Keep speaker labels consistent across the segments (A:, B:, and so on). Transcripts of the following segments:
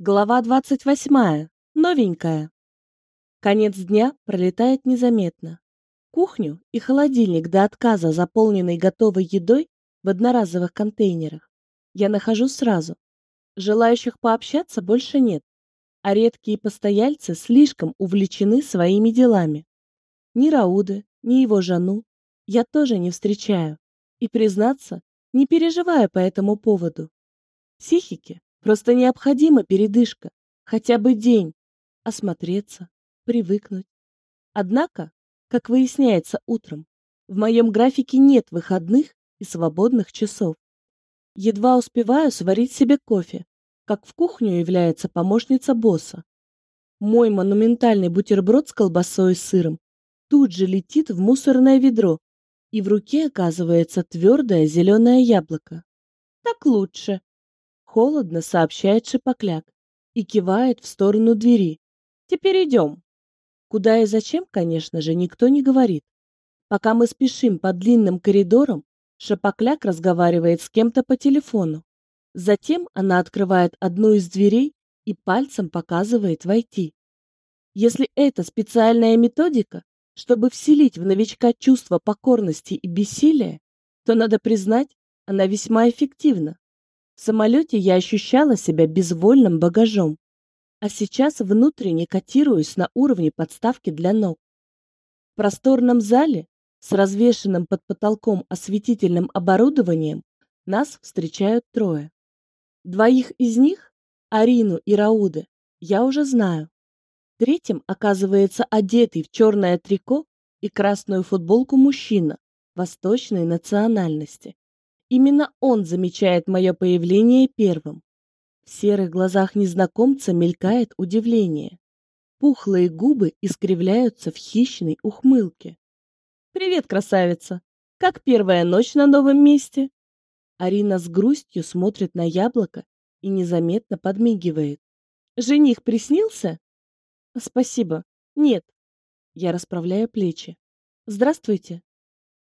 A: Глава 28. Новенькая. Конец дня пролетает незаметно. Кухню и холодильник до отказа, заполненный готовой едой в одноразовых контейнерах, я нахожу сразу. Желающих пообщаться больше нет, а редкие постояльцы слишком увлечены своими делами. Ни Рауды, ни его жену я тоже не встречаю. И, признаться, не переживаю по этому поводу. Психике Просто необходима передышка, хотя бы день, осмотреться, привыкнуть. Однако, как выясняется утром, в моем графике нет выходных и свободных часов. Едва успеваю сварить себе кофе, как в кухню является помощница босса. Мой монументальный бутерброд с колбасой и сыром тут же летит в мусорное ведро, и в руке оказывается твердое зеленое яблоко. Так лучше, Холодно сообщает Шипокляк и кивает в сторону двери. Теперь идем. Куда и зачем, конечно же, никто не говорит. Пока мы спешим по длинным коридорам, Шапокляк разговаривает с кем-то по телефону. Затем она открывает одну из дверей и пальцем показывает войти. Если это специальная методика, чтобы вселить в новичка чувство покорности и бессилия, то, надо признать, она весьма эффективна. В самолете я ощущала себя безвольным багажом, а сейчас внутренне котируюсь на уровне подставки для ног. В просторном зале с развешенным под потолком осветительным оборудованием нас встречают трое. Двоих из них, Арину и Рауды, я уже знаю. Третьим оказывается одетый в черное трико и красную футболку мужчина восточной национальности. Именно он замечает мое появление первым. В серых глазах незнакомца мелькает удивление. Пухлые губы искривляются в хищной ухмылке. «Привет, красавица! Как первая ночь на новом месте?» Арина с грустью смотрит на яблоко и незаметно подмигивает. «Жених приснился?» «Спасибо. Нет». Я расправляю плечи. «Здравствуйте».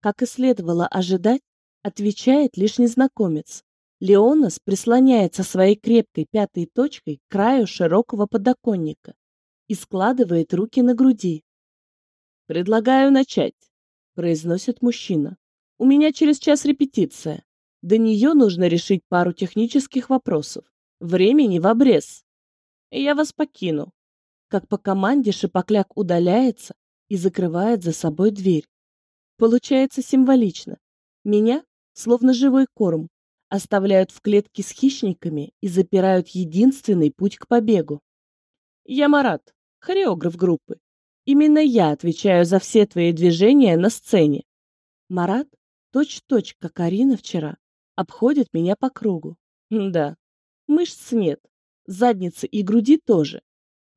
A: Как и следовало ожидать, отвечает лишь незнакомец. Леонас прислоняется своей крепкой пятой точкой к краю широкого подоконника и складывает руки на груди. «Предлагаю начать», — произносит мужчина. «У меня через час репетиция. До нее нужно решить пару технических вопросов. Времени в обрез. Я вас покину». Как по команде шипокляк удаляется и закрывает за собой дверь. Получается символично. Меня словно живой корм, оставляют в клетке с хищниками и запирают единственный путь к побегу. Я Марат, хореограф группы. Именно я отвечаю за все твои движения на сцене. Марат, точь-точь, как Арина вчера, обходит меня по кругу. Да, мышц нет, задницы и груди тоже.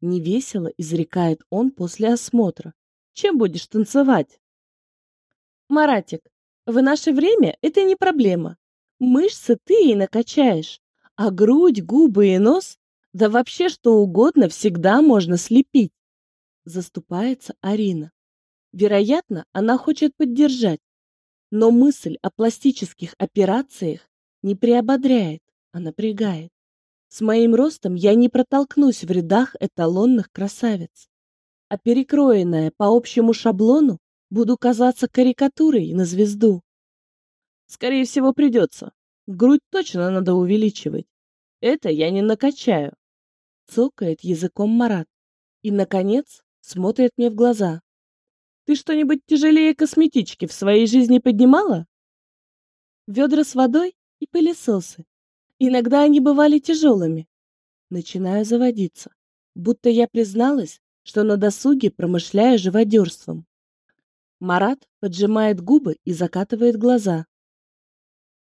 A: Невесело изрекает он после осмотра. Чем будешь танцевать? Маратик, в наше время это не проблема. Мышцы ты и накачаешь, а грудь, губы и нос, да вообще что угодно всегда можно слепить. Заступается Арина. Вероятно, она хочет поддержать, но мысль о пластических операциях не приободряет, а напрягает. С моим ростом я не протолкнусь в рядах эталонных красавиц. А перекроенная по общему шаблону Буду казаться карикатурой на звезду. Скорее всего, придется. Грудь точно надо увеличивать. Это я не накачаю. Цокает языком Марат. И, наконец, смотрит мне в глаза. Ты что-нибудь тяжелее косметички в своей жизни поднимала? Ведра с водой и пылесосы. Иногда они бывали тяжелыми. Начинаю заводиться, будто я призналась, что на досуге промышляю живодерством. Марат поджимает губы и закатывает глаза.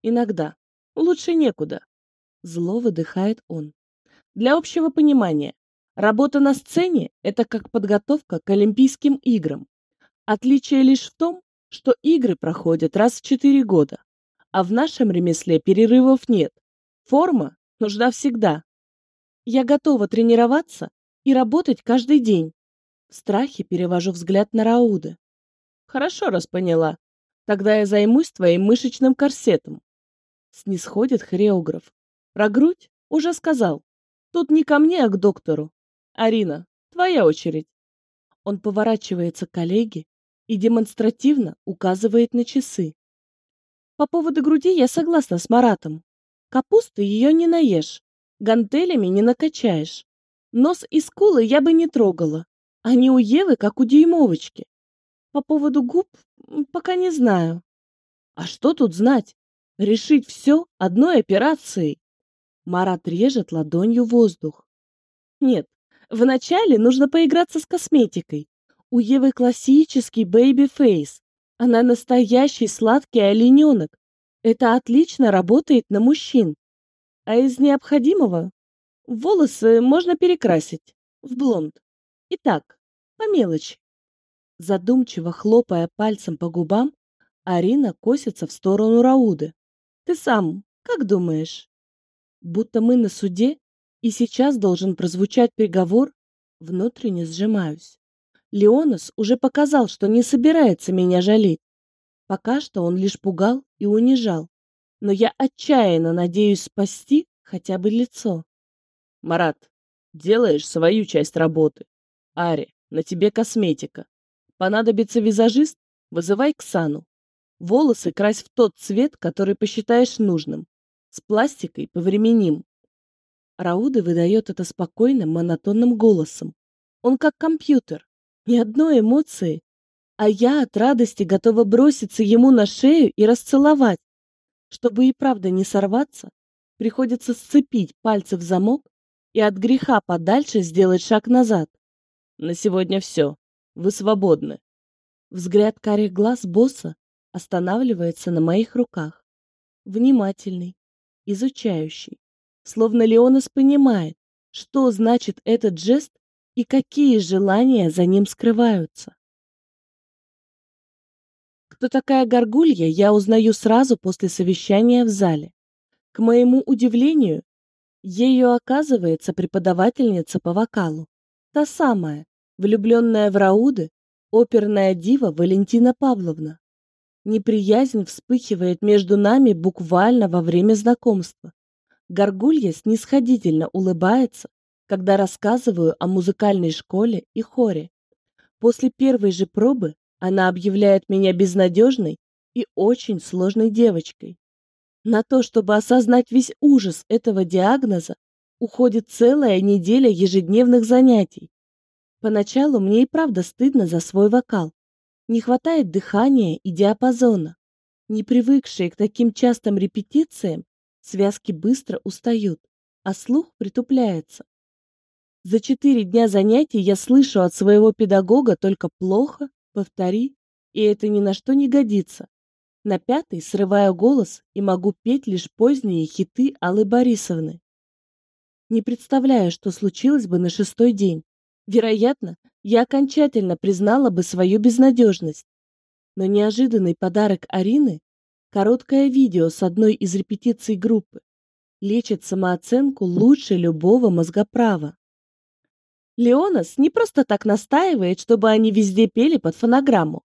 A: Иногда. Лучше некуда. Зло выдыхает он. Для общего понимания, работа на сцене – это как подготовка к Олимпийским играм. Отличие лишь в том, что игры проходят раз в четыре года, а в нашем ремесле перерывов нет. Форма нужна всегда. Я готова тренироваться и работать каждый день. В страхе перевожу взгляд на Рауда. Хорошо раз поняла. Тогда я займусь твоим мышечным корсетом. Снисходит хореограф. Про грудь уже сказал. Тут не ко мне, а к доктору. Арина, твоя очередь. Он поворачивается к коллеге и демонстративно указывает на часы. По поводу груди я согласна с Маратом. Капусты ее не наешь, гантелями не накачаешь. Нос и скулы я бы не трогала. Они у Евы, как у дюймовочки. По поводу губ пока не знаю. А что тут знать? Решить все одной операцией. Марат режет ладонью воздух. Нет, вначале нужно поиграться с косметикой. У Евы классический baby face. Она настоящий сладкий олененок. Это отлично работает на мужчин. А из необходимого волосы можно перекрасить в блонд. Итак, по мелочи. Задумчиво хлопая пальцем по губам, Арина косится в сторону Рауды. Ты сам как думаешь? Будто мы на суде, и сейчас должен прозвучать приговор, внутренне сжимаюсь. Леонас уже показал, что не собирается меня жалеть. Пока что он лишь пугал и унижал. Но я отчаянно надеюсь спасти хотя бы лицо. Марат, делаешь свою часть работы. Ари, на тебе косметика. Понадобится визажист? Вызывай Ксану. Волосы крась в тот цвет, который посчитаешь нужным. С пластикой повременим. Рауда выдает это спокойным, монотонным голосом. Он как компьютер. Ни одной эмоции. А я от радости готова броситься ему на шею и расцеловать. Чтобы и правда не сорваться, приходится сцепить пальцы в замок и от греха подальше сделать шаг назад. На сегодня все. Вы свободны. Взгляд карих глаз босса останавливается на моих руках. Внимательный, изучающий. Словно Леонас понимает, что значит этот жест и какие желания за ним скрываются. Кто такая горгулья, я узнаю сразу после совещания в зале. К моему удивлению, ею оказывается преподавательница по вокалу. Та самая, влюбленная в Рауды, оперная дива Валентина Павловна. Неприязнь вспыхивает между нами буквально во время знакомства. Горгулья снисходительно улыбается, когда рассказываю о музыкальной школе и хоре. После первой же пробы она объявляет меня безнадежной и очень сложной девочкой. На то, чтобы осознать весь ужас этого диагноза, уходит целая неделя ежедневных занятий. Поначалу мне и правда стыдно за свой вокал. Не хватает дыхания и диапазона. Не привыкшие к таким частым репетициям, связки быстро устают, а слух притупляется. За четыре дня занятий я слышу от своего педагога только плохо, повтори, и это ни на что не годится. На пятый срываю голос и могу петь лишь поздние хиты Аллы Борисовны. Не представляю, что случилось бы на шестой день. Вероятно, я окончательно признала бы свою безнадежность. Но неожиданный подарок Арины, короткое видео с одной из репетиций группы, лечит самооценку лучше любого мозгоправа. Леонас не просто так настаивает, чтобы они везде пели под фонограмму,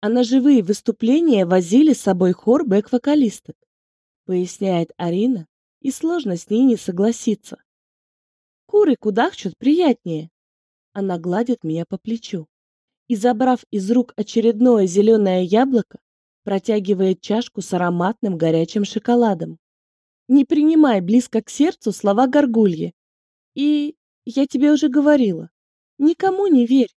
A: а на живые выступления возили с собой хор бэк-вокалисток, поясняет Арина, и сложно с ней не согласиться. Куры кудахчут приятнее. Она гладит меня по плечу и, забрав из рук очередное зеленое яблоко, протягивает чашку с ароматным горячим шоколадом. Не принимай близко к сердцу слова горгульи. И я тебе уже говорила, никому не верь.